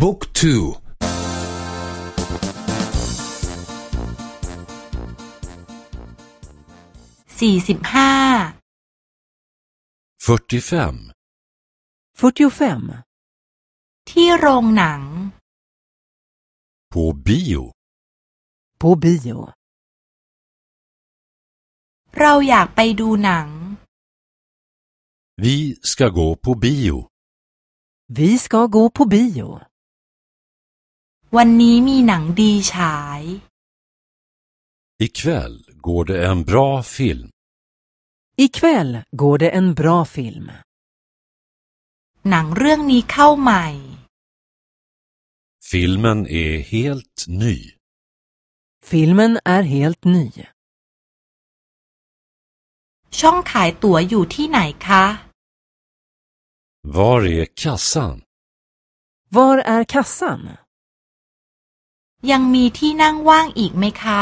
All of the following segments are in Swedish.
บุ๊กทูสี่สิบห้าที่โรงหนัง på bio på bio เราอยากไปดูหนัง Vi ska gå på bio. Vi ska gå på bio. วันนี้มีหนังดีฉาย Ikväll går det en bra film. Ikväll går det en bra film. หนังเรื่องนี้เข้าใหม่ Filmen är helt ny. Filmen är helt ny. ช่องขายตั๋วอยู่ที่ไหนคะ Var är kassan? Var är kassan? ยังมีที่นั่งว่างอีกไหมคะ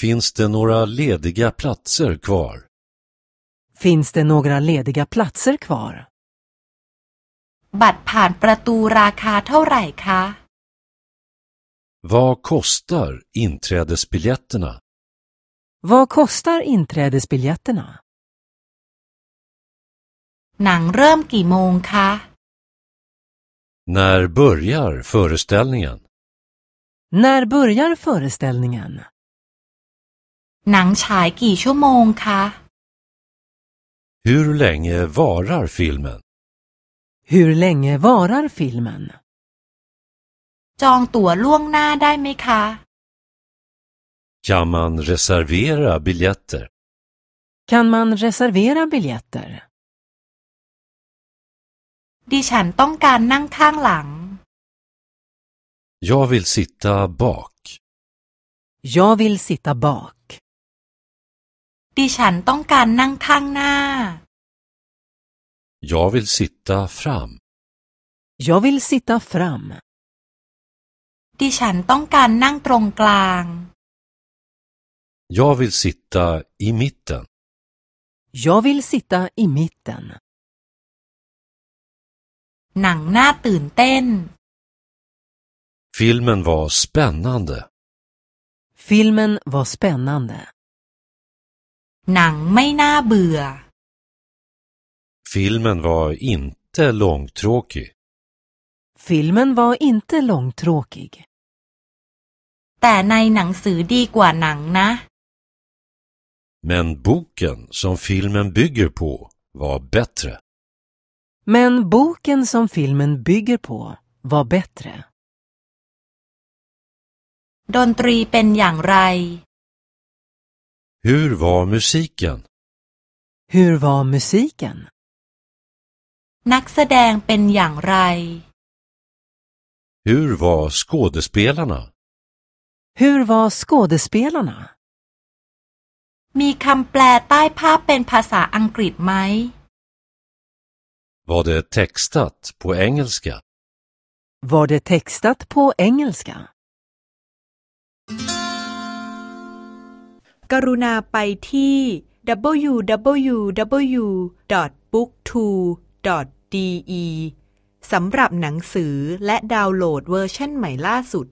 Finns det några lediga platser kvar? Finns det några lediga platser kvar? บัตรผ่านประตูราคาเท่าไหร่คะ Vad kostar inträdesbiljetterna? Vad kostar inträdesbiljetterna? หนังเริ่มกี่โมงคะ När börjar föreställningen? När börjar föreställningen? หนังฉายกี่ชั่วโมงคะ Hur länge varar filmen? Hur länge varar filmen? จองตั๋วล่วงหน้าได้ไหมคะ Kan man reservera biljetter? Kan man reservera biljetter? ดิฉันต้องการนั่งข้างหลัง Jag vill sitta bak. Jag vill sitta bak. ดิฉันต้องการนั่งข้างหน้า Jag vill sitta fram. Jag vill sitta fram. ดิฉันต้องการนั่งตรงกลาง Jag vill sitta i mitten. Jag vill sitta i mitten. หนังน่าตื่นเต้น Filmen var spännande. Filmen var spännande. หนังไม่น่าเบื่อ Filmen var inte långtråkig. Filmen var inte långtråkig. แต่ในหนังสือดีกว่าหนังนะ Men boken som filmen bygger på var bättre. Men boken som filmen bygger på var bättre. ดนตรีเป็นอย่างไร Hur var musiken? Hur var musiken? นักแสดงเป็นอย่างไร Hur var skådespelarna? Hur var skådespelarna? มีคำแปลใต้ภาพเป็นภาษาอังกฤษไหม Var det textat på engelska? Var det textat på engelska? กรุณาไปที่ www.booktwo.de สำหรับหนังสือและดาวน์โหลดเวอร์ชันใหม่ล่าสุด